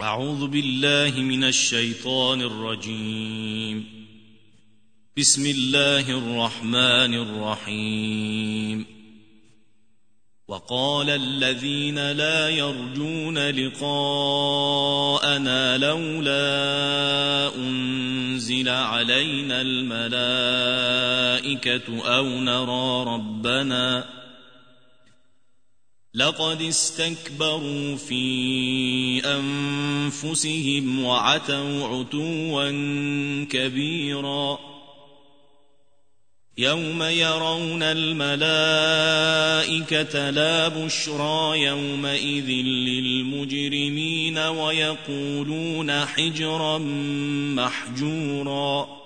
أعوذ بالله من الشيطان الرجيم. بسم الله الرحمن الرحيم. وقال الذين لا يرجون لقاءنا لولا أنزل علينا الملائكة أو نرى ربنا لقد استكبروا في أنفسهم وعتوا عتوا كبيرا. يوم يرون الملائكة لا بشرى يومئذ للمجرمين ويقولون حجرا محجورا.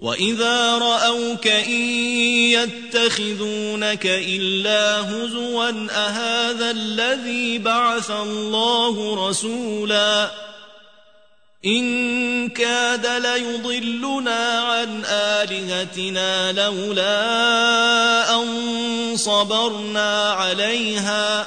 وإذا رأوك إن يتخذونك إلا هزوا أهذا الذي بعث الله رسولا إن كاد ليضلنا عن آلهتنا لولا أن صبرنا عليها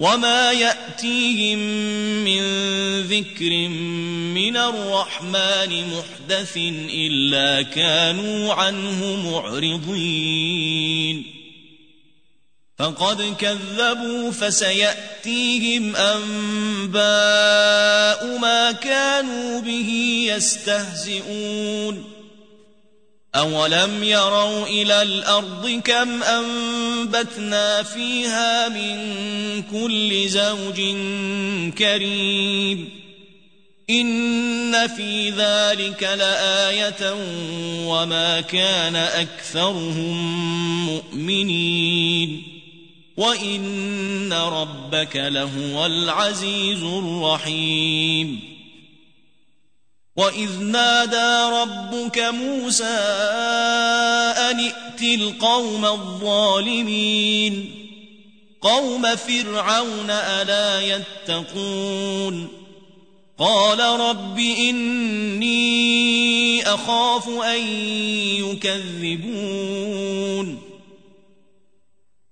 وما يأتيهم من ذكر من الرحمن محدث إلا كانوا عنه معرضين فقد كذبوا فسيأتيهم أنباء ما كانوا به يستهزئون أولم يروا إلى الأرض كم أنبتنا فيها من كل زوج كريم. إن في ذلك لآية وما كان أكثرهم مؤمنين. وإن ربك لهو العزيز الرحيم. وإذ نادى ربك موسى أن ائت القوم الظالمين قوم فرعون ألا يتقون قال رب إني أخاف أن يكذبون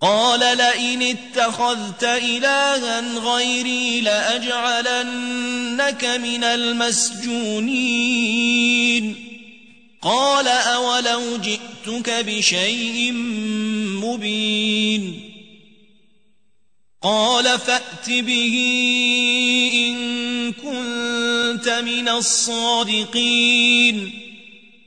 قال لئن اتخذت إلها غيري لأجعلنك من المسجونين. قال أولو جئتك بشيء مبين. قال فأت به إن كنت من الصادقين.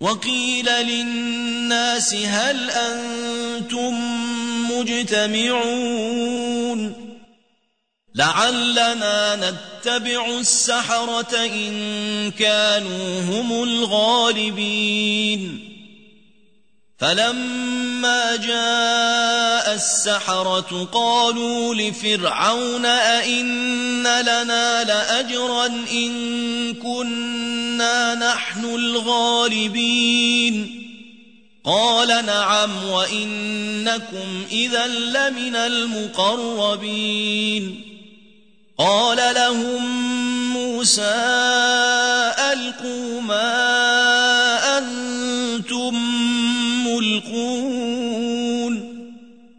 وقيل للناس هل أنتم مجتمعون؟ لعلنا نتبع السحرة إن كانوا هم الغالبين. فلما جاء السحرة قالوا لفرعون أئن لنا لأجرا إن كنا نحن الغالبين. قال نعم وإنكم إذا لمن المقربين. قال لهم موسى ألقوا ما أنتم ملقون.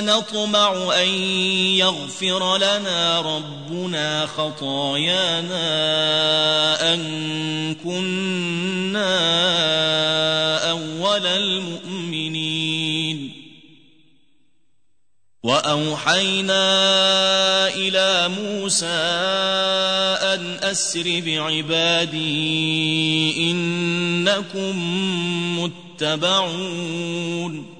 نطمع أن يغفر لنا ربنا خطايانا أن كنا أول المؤمنين وأوحينا إلى موسى أن أسر بعبادي إنكم متبعون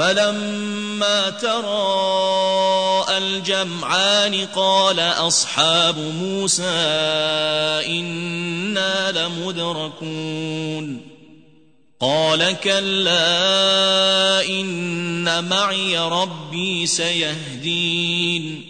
فلما تراءى الجمعان قال أصحاب موسى إنا لمدركون. قال كلا إن معي ربي سيهدين.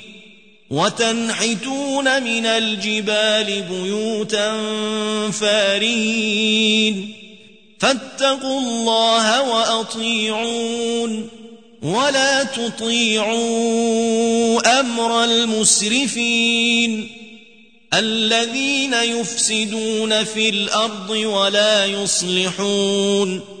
وتنحتون من الجبال بيوتا فارين فاتقوا الله وأطيعون. ولا تطيعوا أمر المسرفين. الذين يفسدون في الأرض ولا يصلحون.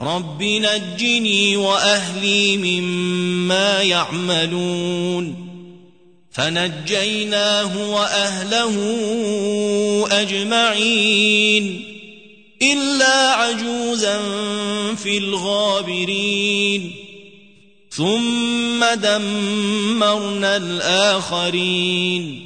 رب نجني واهلي مما يعملون فنجيناه واهله اجمعين إلا عجوزا في الغابرين ثم دمرنا الآخرين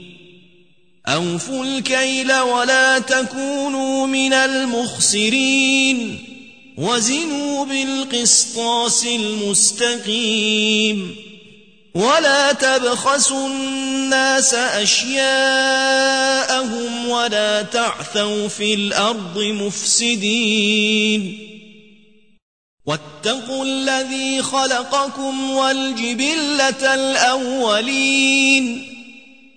أوفوا الكيل ولا تكونوا من المخسرين وزنوا بالقسطاس المستقيم ولا تبخسوا الناس أشياءهم ولا تعثوا في الأرض مفسدين واتقوا الذي خلقكم والجبلة الأولين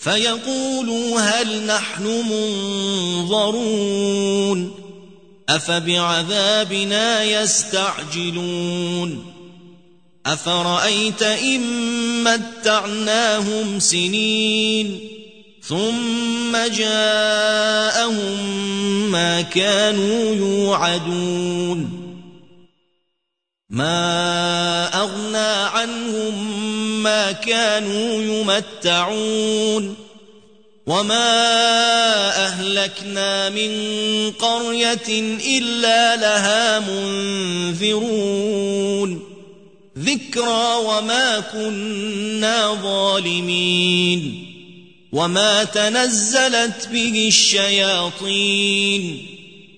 فيقولوا هل نحن منظرون أفبعذابنا يستعجلون أفرأيت إن متعناهم سنين ثم جاءهم ما كانوا يوعدون ما أغنى عنهم ما كانوا يمتعون وما أهلكنا من قرية إلا لها منذرون ذكرى وما كنا ظالمين وما تنزلت به الشياطين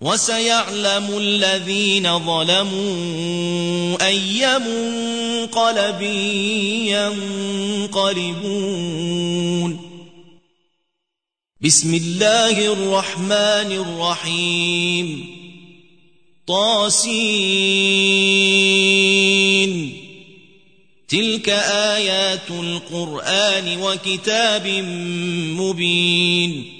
وسيعلم الذين ظلموا أي منقلب ينقلبون. بسم الله الرحمن الرحيم. طاسين. تلك آيات القرآن وكتاب مبين.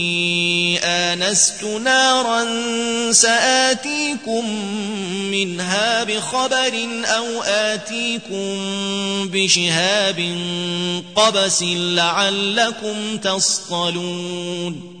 انست نارا ساتيكم منها بخبر أو اتيكم بشهاب قبس لعلكم تصطلون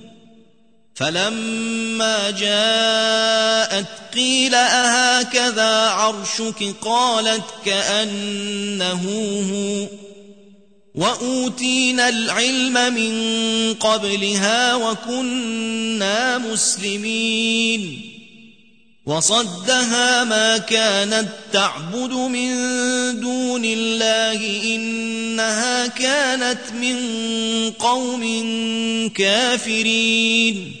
فلما جاءت قيل أهكذا عرشك؟ قالت كأنه هو. وأوتينا العلم من قبلها وكنا مسلمين. وصدها ما كانت تعبد من دون الله إنها كانت من قوم كافرين.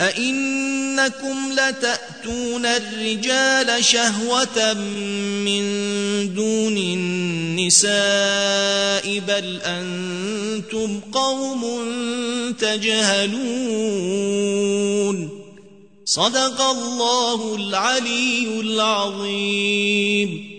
أئنكم لتأتون الرجال شهوة من دون النساء بل أنتم قوم تجهلون. صدق الله العلي العظيم.